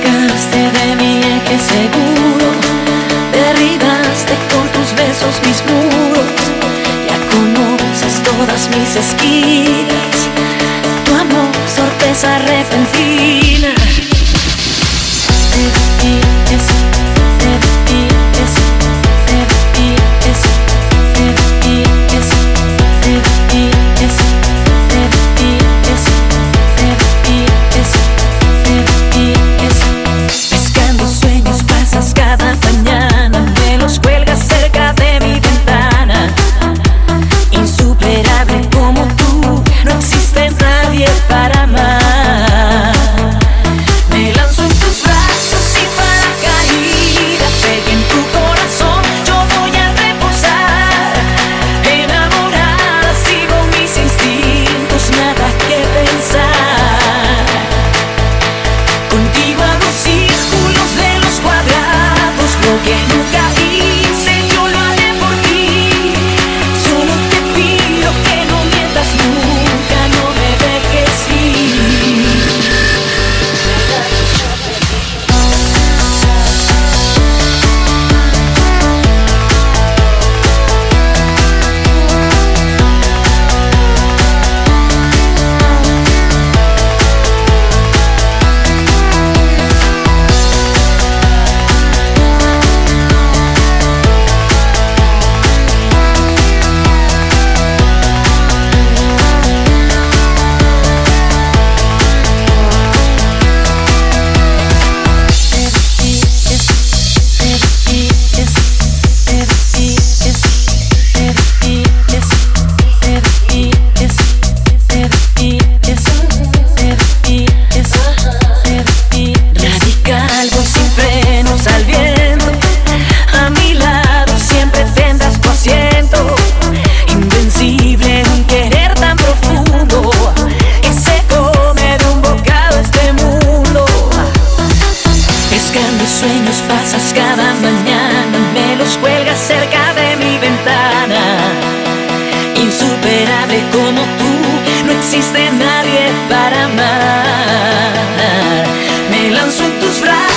sacaste de mi eje seguro, derribaste con tus besos mis muros, ya conoces todas mis esquinas, tu amor sorpresa arrepentida. nos cuelga cerca de mi ventana. Insuperable como tú, no existe nadie para amar. Me lanzo en tus brazos.